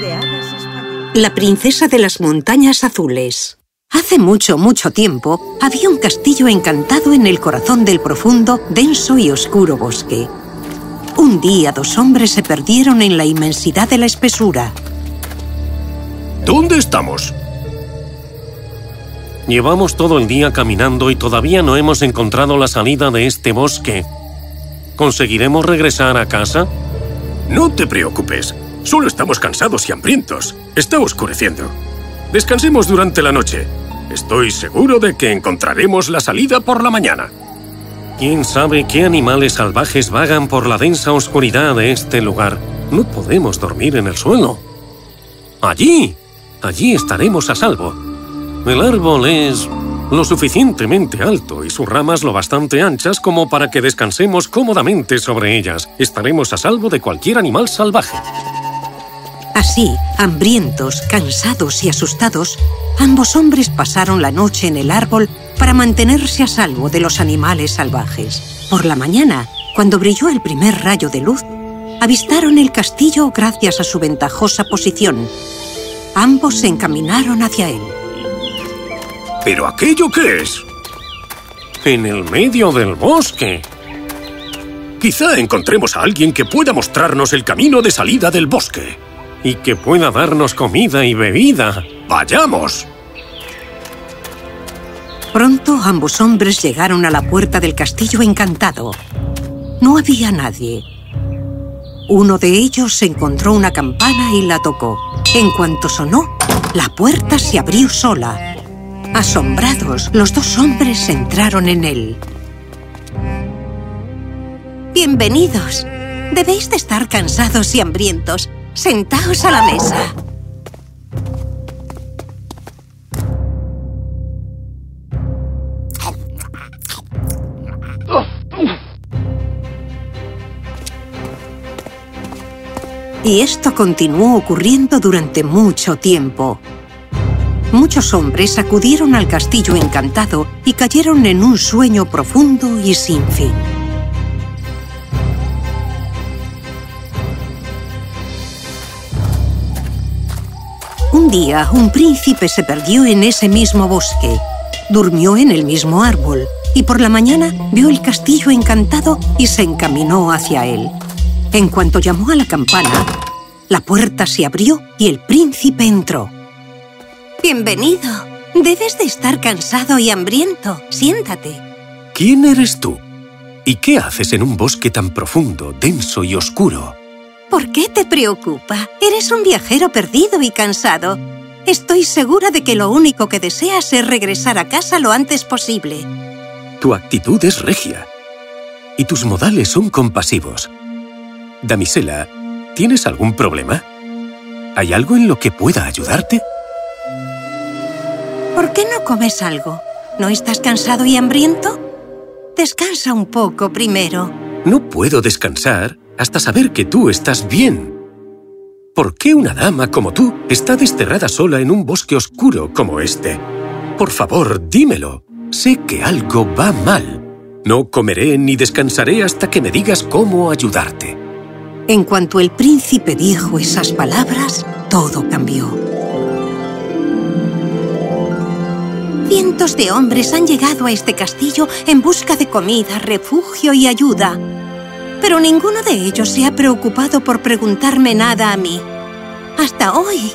de hadas españolas. La princesa de las montañas azules. Hace mucho, mucho tiempo, había un castillo encantado en el corazón del profundo, denso y oscuro bosque. Un día dos hombres se perdieron en la inmensidad de la espesura. ¿Dónde estamos? Llevamos todo el día caminando y todavía no hemos encontrado la salida de este bosque. ¿Conseguiremos regresar a casa? No te preocupes. Solo estamos cansados y hambrientos. Está oscureciendo. Descansemos durante la noche. Estoy seguro de que encontraremos la salida por la mañana. ¿Quién sabe qué animales salvajes vagan por la densa oscuridad de este lugar? No podemos dormir en el suelo. ¡Allí! Allí estaremos a salvo. El árbol es lo suficientemente alto y sus ramas lo bastante anchas como para que descansemos cómodamente sobre ellas. Estaremos a salvo de cualquier animal salvaje. Así, hambrientos, cansados y asustados, ambos hombres pasaron la noche en el árbol para mantenerse a salvo de los animales salvajes. Por la mañana, cuando brilló el primer rayo de luz, avistaron el castillo gracias a su ventajosa posición. Ambos se encaminaron hacia él. ¿Pero aquello qué es? En el medio del bosque. Quizá encontremos a alguien que pueda mostrarnos el camino de salida del bosque. Y que pueda darnos comida y bebida. ¡Vayamos! Pronto ambos hombres llegaron a la puerta del castillo encantado. No había nadie. Uno de ellos encontró una campana y la tocó. En cuanto sonó, la puerta se abrió sola. Asombrados, los dos hombres entraron en él. Bienvenidos. Debéis de estar cansados y hambrientos. Sentaos a la mesa. Y esto continuó ocurriendo durante mucho tiempo. Muchos hombres acudieron al castillo encantado y cayeron en un sueño profundo y sin fin. Un día, un príncipe se perdió en ese mismo bosque. Durmió en el mismo árbol y por la mañana vio el castillo encantado y se encaminó hacia él. En cuanto llamó a la campana, la puerta se abrió y el príncipe entró. Bienvenido. Debes de estar cansado y hambriento. Siéntate. ¿Quién eres tú? ¿Y qué haces en un bosque tan profundo, denso y oscuro? ¿Por qué te preocupa? Eres un viajero perdido y cansado. Estoy segura de que lo único que deseas es regresar a casa lo antes posible. Tu actitud es regia. Y tus modales son compasivos. Damisela, ¿tienes algún problema? ¿Hay algo en lo que pueda ayudarte? ¿Por qué no comes algo? ¿No estás cansado y hambriento? Descansa un poco primero. No puedo descansar hasta saber que tú estás bien. ¿Por qué una dama como tú está desterrada sola en un bosque oscuro como este? Por favor, dímelo. Sé que algo va mal. No comeré ni descansaré hasta que me digas cómo ayudarte. En cuanto el príncipe dijo esas palabras, todo cambió. Cientos de hombres han llegado a este castillo en busca de comida, refugio y ayuda. Pero ninguno de ellos se ha preocupado por preguntarme nada a mí. Hasta hoy.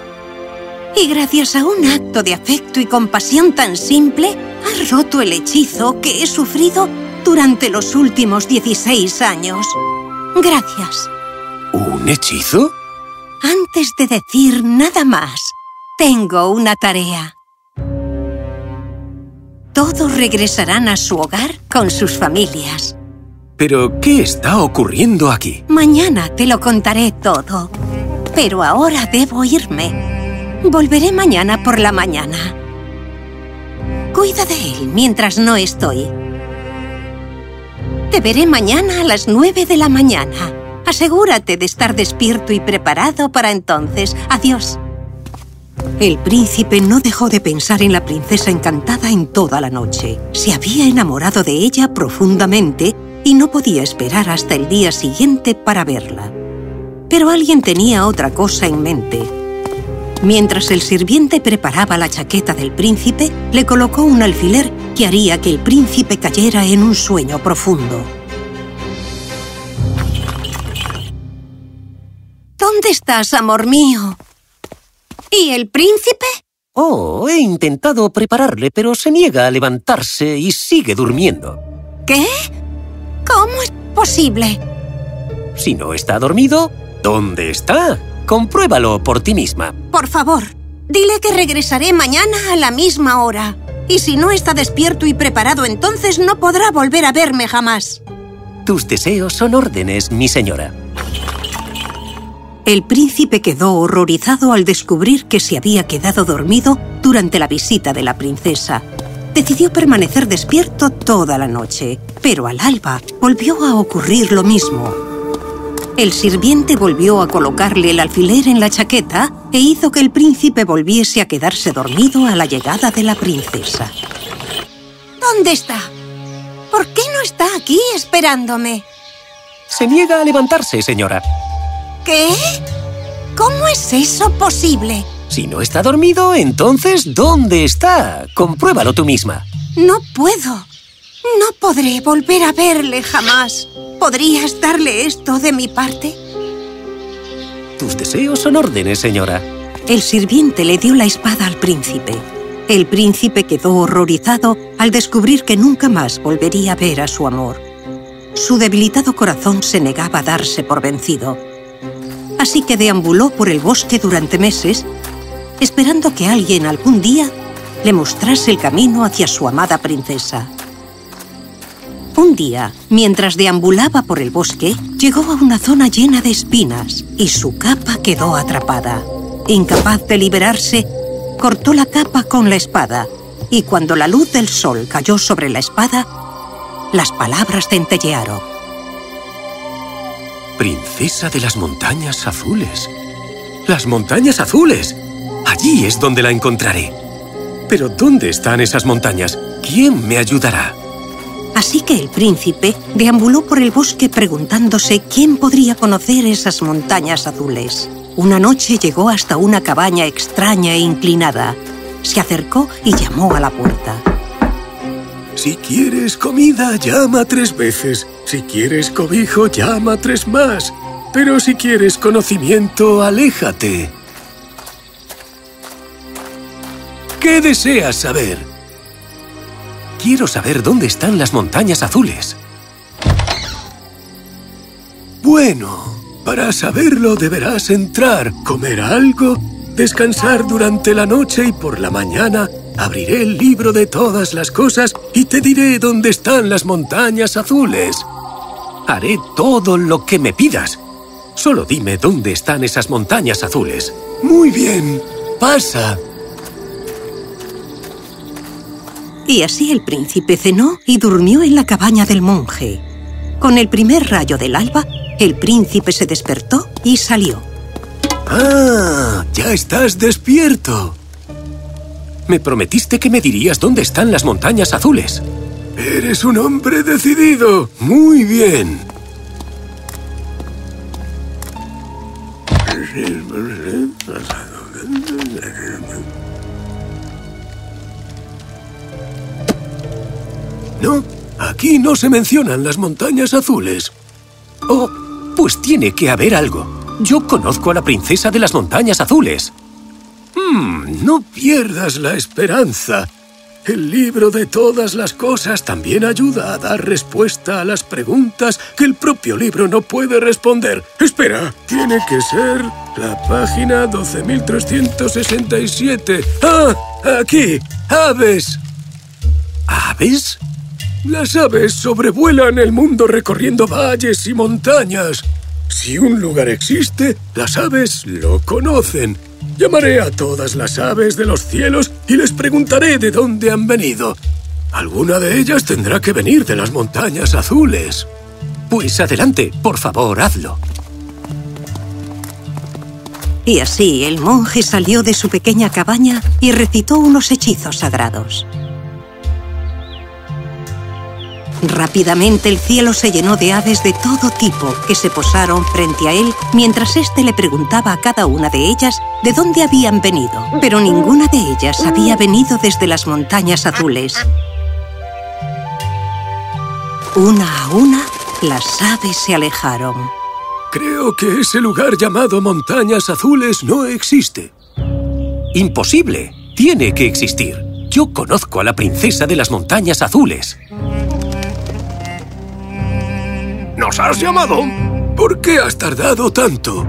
Y gracias a un acto de afecto y compasión tan simple, has roto el hechizo que he sufrido durante los últimos 16 años. Gracias. ¿Un hechizo? Antes de decir nada más, tengo una tarea. Todos regresarán a su hogar con sus familias. ¿Pero qué está ocurriendo aquí? Mañana te lo contaré todo. Pero ahora debo irme. Volveré mañana por la mañana. Cuida de él mientras no estoy. Te veré mañana a las nueve de la mañana. Asegúrate de estar despierto y preparado para entonces. Adiós. El príncipe no dejó de pensar en la princesa encantada en toda la noche. Se había enamorado de ella profundamente y no podía esperar hasta el día siguiente para verla. Pero alguien tenía otra cosa en mente. Mientras el sirviente preparaba la chaqueta del príncipe, le colocó un alfiler que haría que el príncipe cayera en un sueño profundo. ¿Dónde estás, amor mío? ¿Y el príncipe? Oh, he intentado prepararle, pero se niega a levantarse y sigue durmiendo. ¿Qué? ¿Cómo es posible? Si no está dormido, ¿dónde está? Compruébalo por ti misma. Por favor, dile que regresaré mañana a la misma hora. Y si no está despierto y preparado, entonces no podrá volver a verme jamás. Tus deseos son órdenes, mi señora. El príncipe quedó horrorizado al descubrir que se había quedado dormido durante la visita de la princesa. Decidió permanecer despierto toda la noche, pero al alba volvió a ocurrir lo mismo. El sirviente volvió a colocarle el alfiler en la chaqueta e hizo que el príncipe volviese a quedarse dormido a la llegada de la princesa. ¿Dónde está? ¿Por qué no está aquí esperándome? Se niega a levantarse, señora. ¿Qué? ¿Cómo es eso posible? Si no está dormido, entonces ¿dónde está? Compruébalo tú misma. No puedo. No podré volver a verle jamás. ¿Podrías darle esto de mi parte? Tus deseos son órdenes, señora. El sirviente le dio la espada al príncipe. El príncipe quedó horrorizado al descubrir que nunca más volvería a ver a su amor. Su debilitado corazón se negaba a darse por vencido. Así que deambuló por el bosque durante meses, esperando que alguien algún día le mostrase el camino hacia su amada princesa. Un día, mientras deambulaba por el bosque, llegó a una zona llena de espinas y su capa quedó atrapada. Incapaz de liberarse, cortó la capa con la espada y cuando la luz del sol cayó sobre la espada, las palabras centellearon. Princesa de las montañas azules. ¡Las montañas azules! Allí es donde la encontraré. Pero ¿dónde están esas montañas? ¿Quién me ayudará? Así que el príncipe deambuló por el bosque preguntándose quién podría conocer esas montañas azules. Una noche llegó hasta una cabaña extraña e inclinada. Se acercó y llamó a la puerta. Si quieres comida, llama tres veces. Si quieres cobijo, llama tres más. Pero si quieres conocimiento, aléjate. ¿Qué deseas saber? Quiero saber dónde están las montañas azules. Bueno, para saberlo deberás entrar, comer algo, descansar durante la noche y por la mañana abriré el libro de todas las cosas y te diré dónde están las montañas azules. Haré todo lo que me pidas. Solo dime dónde están esas montañas azules. Muy bien, pasa. Y así el príncipe cenó y durmió en la cabaña del monje. Con el primer rayo del alba, el príncipe se despertó y salió. ¡Ah! ¡Ya estás despierto! Me prometiste que me dirías dónde están las montañas azules. Eres un hombre decidido. Muy bien. No, aquí no se mencionan las montañas azules. Oh, pues tiene que haber algo. Yo conozco a la princesa de las montañas azules. Hmm, no pierdas la esperanza. El libro de todas las cosas también ayuda a dar respuesta a las preguntas que el propio libro no puede responder. Espera, tiene que ser la página 12.367. ¡Ah! Aquí, aves. ¿Aves? Las aves sobrevuelan el mundo recorriendo valles y montañas. Si un lugar existe, las aves lo conocen. Llamaré a todas las aves de los cielos y les preguntaré de dónde han venido. Alguna de ellas tendrá que venir de las montañas azules. Pues adelante, por favor, hazlo. Y así el monje salió de su pequeña cabaña y recitó unos hechizos sagrados. Rápidamente el cielo se llenó de aves de todo tipo que se posaron frente a él mientras éste le preguntaba a cada una de ellas de dónde habían venido. Pero ninguna de ellas había venido desde las montañas azules. Una a una, las aves se alejaron. Creo que ese lugar llamado Montañas Azules no existe. ¡Imposible! Tiene que existir. Yo conozco a la princesa de las Montañas Azules. ¿Nos has llamado? ¿Por qué has tardado tanto?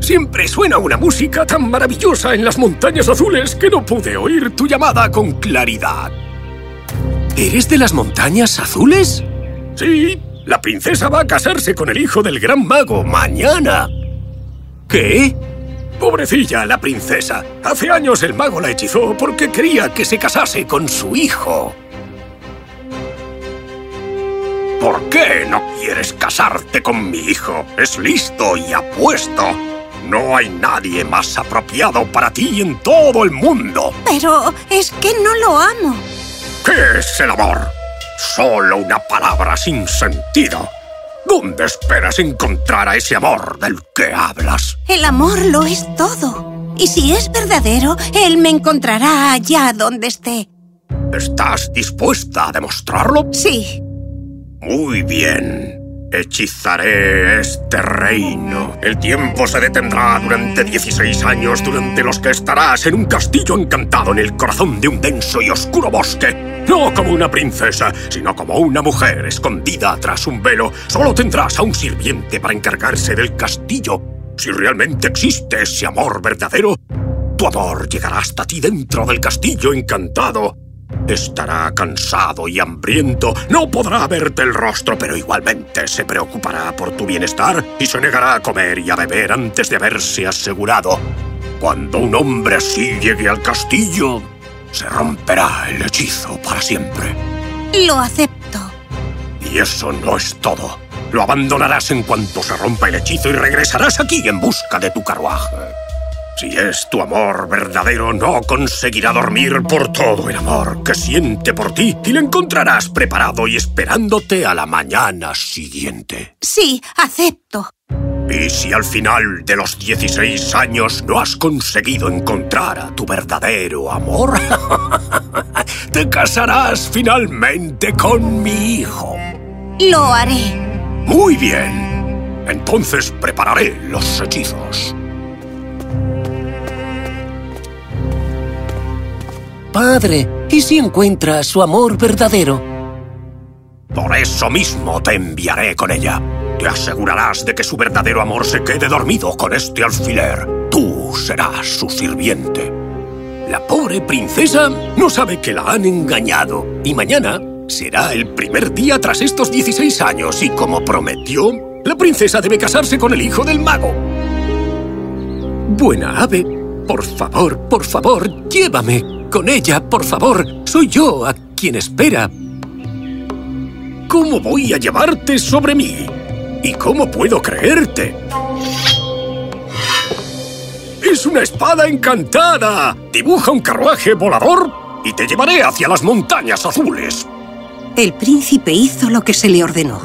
Siempre suena una música tan maravillosa en las Montañas Azules que no pude oír tu llamada con claridad. ¿Eres de las Montañas Azules? Sí, la princesa va a casarse con el hijo del gran mago mañana. ¿Qué? Pobrecilla la princesa. Hace años el mago la hechizó porque quería que se casase con su hijo. ¿Por qué no quieres casarte con mi hijo? Es listo y apuesto. No hay nadie más apropiado para ti en todo el mundo. Pero es que no lo amo. ¿Qué es el amor? Solo una palabra sin sentido. ¿Dónde esperas encontrar a ese amor del que hablas? El amor lo es todo. Y si es verdadero, él me encontrará allá donde esté. ¿Estás dispuesta a demostrarlo? Sí. Muy bien. Hechizaré este reino. El tiempo se detendrá durante 16 años durante los que estarás en un castillo encantado en el corazón de un denso y oscuro bosque. No como una princesa, sino como una mujer escondida tras un velo. Solo tendrás a un sirviente para encargarse del castillo. Si realmente existe ese amor verdadero, tu amor llegará hasta ti dentro del castillo encantado. Estará cansado y hambriento, no podrá verte el rostro, pero igualmente se preocupará por tu bienestar y se negará a comer y a beber antes de haberse asegurado. Cuando un hombre así llegue al castillo, se romperá el hechizo para siempre. Lo acepto. Y eso no es todo. Lo abandonarás en cuanto se rompa el hechizo y regresarás aquí en busca de tu carruaje. Si es tu amor verdadero, no conseguirá dormir por todo el amor que siente por ti y lo encontrarás preparado y esperándote a la mañana siguiente. Sí, acepto. Y si al final de los 16 años no has conseguido encontrar a tu verdadero amor, te casarás finalmente con mi hijo. Lo haré. Muy bien. Entonces prepararé los hechizos. Padre, ¿y si encuentra su amor verdadero? Por eso mismo te enviaré con ella. Te asegurarás de que su verdadero amor se quede dormido con este alfiler. Tú serás su sirviente. La pobre princesa no sabe que la han engañado. Y mañana será el primer día tras estos 16 años. Y como prometió, la princesa debe casarse con el hijo del mago. Buena ave, por favor, por favor, llévame con ella, por favor. Soy yo a quien espera. ¿Cómo voy a llevarte sobre mí? ¿Y cómo puedo creerte? ¡Es una espada encantada! Dibuja un carruaje volador y te llevaré hacia las montañas azules. El príncipe hizo lo que se le ordenó.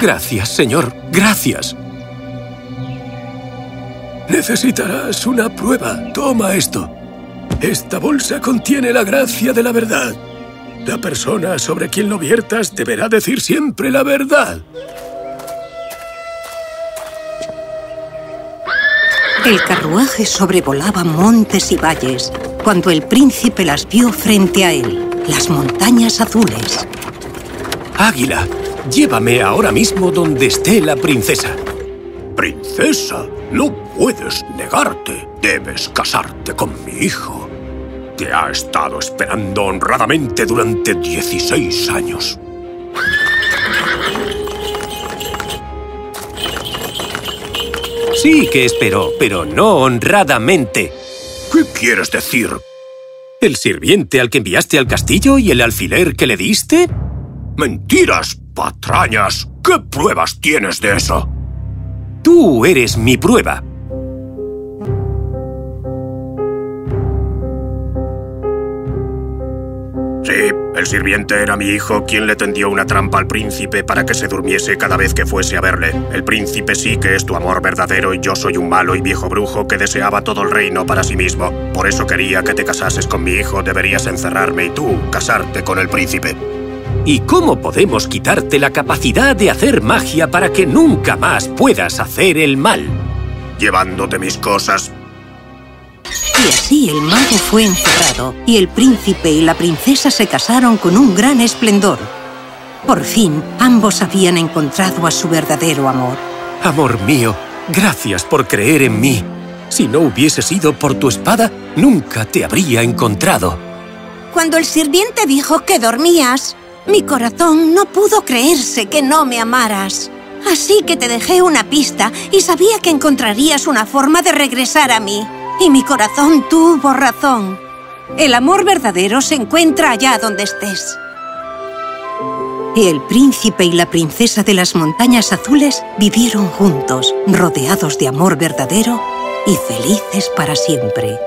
Gracias, señor. Gracias. Necesitarás una prueba. Toma esto. Esta bolsa contiene la gracia de la verdad. La persona sobre quien lo viertas deberá decir siempre la verdad. El carruaje sobrevolaba montes y valles cuando el príncipe las vio frente a él, las montañas azules. Águila, llévame ahora mismo donde esté la princesa. Princesa, no puedes negarte. Debes casarte con mi hijo. Te ha estado esperando honradamente durante 16 años. Sí que esperó, pero no honradamente. ¿Qué quieres decir? ¿El sirviente al que enviaste al castillo y el alfiler que le diste? ¡Mentiras, patrañas! ¿Qué pruebas tienes de eso? Tú eres mi prueba. Sí, el sirviente era mi hijo quien le tendió una trampa al príncipe para que se durmiese cada vez que fuese a verle. El príncipe sí que es tu amor verdadero y yo soy un malo y viejo brujo que deseaba todo el reino para sí mismo. Por eso quería que te casases con mi hijo, deberías encerrarme y tú casarte con el príncipe. ¿Y cómo podemos quitarte la capacidad de hacer magia para que nunca más puedas hacer el mal? Llevándote mis cosas, y así el mago fue encerrado y el príncipe y la princesa se casaron con un gran esplendor. Por fin, ambos habían encontrado a su verdadero amor. Amor mío, gracias por creer en mí. Si no hubiese sido por tu espada, nunca te habría encontrado. Cuando el sirviente dijo que dormías, mi corazón no pudo creerse que no me amaras. Así que te dejé una pista y sabía que encontrarías una forma de regresar a mí. Y mi corazón tuvo razón. El amor verdadero se encuentra allá donde estés. Y el príncipe y la princesa de las montañas azules vivieron juntos, rodeados de amor verdadero y felices para siempre.